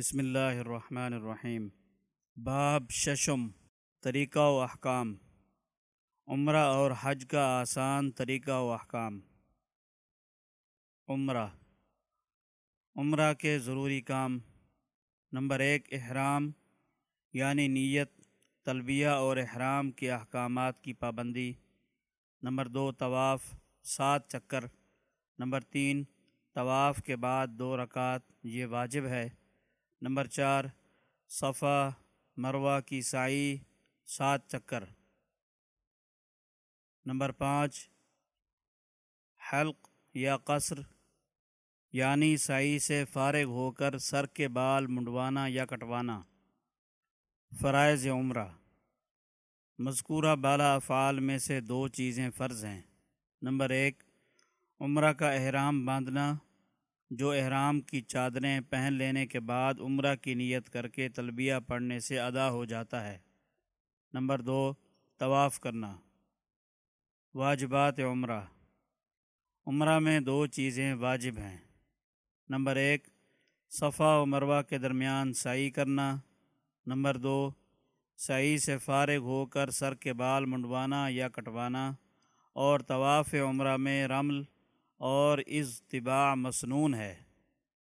بسم اللہ الرحمن الرحیم۔ باب ششم، طریقہ و احکام۔ عمرہ اور حج کا آسان طریقہ و احکام۔ عمرہ۔ عمرہ کے ضروری کام۔ نمبر ایک، احرام یعنی نیت تلبیہ اور احرام کے احکامات کی پابندی۔ نمبر دو، طواف، سات چکر۔ نمبر تین، طواف کے بعد دو رکعت، یہ واجب ہے۔ نمبر چار، صفا، مروہ کی سائی، سات چکر۔ نمبر پانچ، حلق یا قصر یعنی سائی سے فارغ ہو کر سر کے بال منڈوانا یا کٹوانا۔ فرائض عمرہ۔ مذکورہ بالا افعال میں سے دو چیزیں فرض ہیں۔ نمبر ایک، عمرہ کا احرام باندھنا۔ جو احرام کی چادریں پہن لینے کے بعد عمرہ کی نیت کر کے تلبیہ پڑھنے سے ادا ہو جاتا ہے۔ نمبر دو، طواف کرنا۔ واجبات عمرہ۔ عمرہ میں دو چیزیں واجب ہیں۔ نمبر ایک، صفا و مروہ کے درمیان سائی کرنا۔ نمبر دو، سائی سے فارغ ہو کر سر کے بال منڈوانا یا کٹوانا۔ اور طواف عمرہ میں رمل اور اضطباع مسنون ہے۔